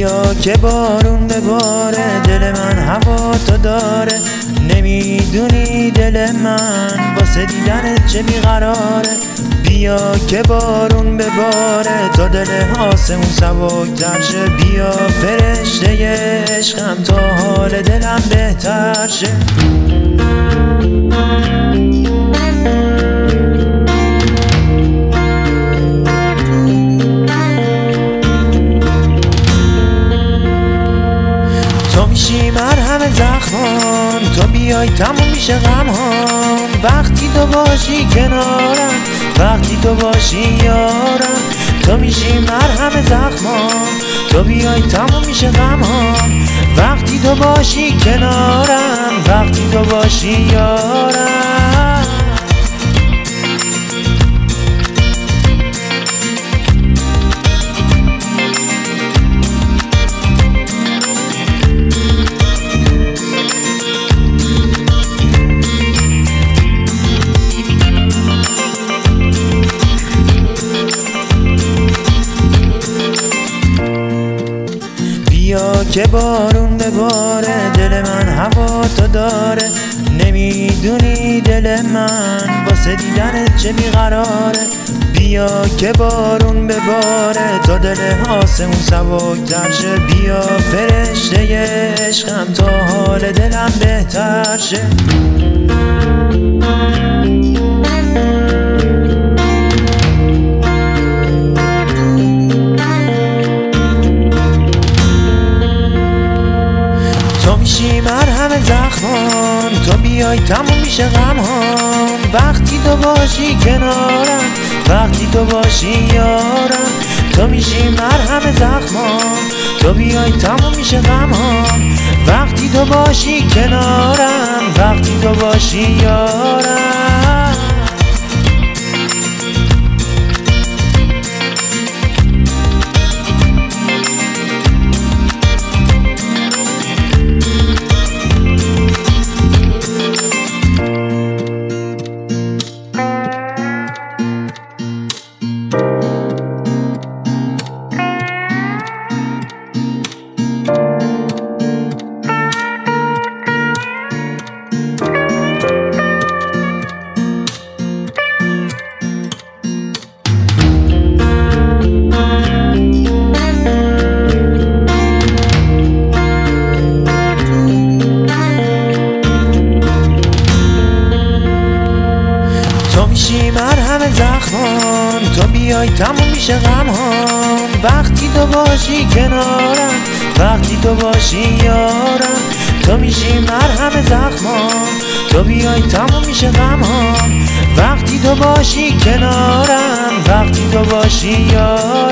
بیا که بارون بباره دل من هوا تو داره. نمی‌دونی دل من واسه دیدن چه بیقراره. بیا که بارون بباره تا دل آسمون سبک شه. بیا فرشته عشقم تا حال دلم بهتر شه. زخمان تو بیای تموم میشه غم وقتی تو باشی کنارم وقتی تو باشی یارم تو میشی مرهم زخمان تو بیای تموم میشه غم وقتی تو باشی کنارم وقتی تو باشی یارم. که بارون بباره دل من هوا تو داره. نمی‌دونی دل من واسه دیدن چه بیقراره. بیا که بارون بباره تا دل آسمون سبک شه. بیا فرشته عشقم تا حال دلم بهتر شه. میشی مرهم زخمان. تو بیای تموم میشه غم وقتی تو باشی کنارم وقتی تو باشی یارم تو میشی مرهم زخمان. تو بیای تموم میشه غم وقتی تو باشی کنارم وقتی تو باشی یارم. میشی مرهم زخمان. تو بیای تموم میشه غم وقتی تو باشی کنارم وقتی تو باشی یارم تو میشی مرهم زخمان. تو بیای تموم میشه غم وقتی تو باشی کنارم وقتی تو باشی یارم.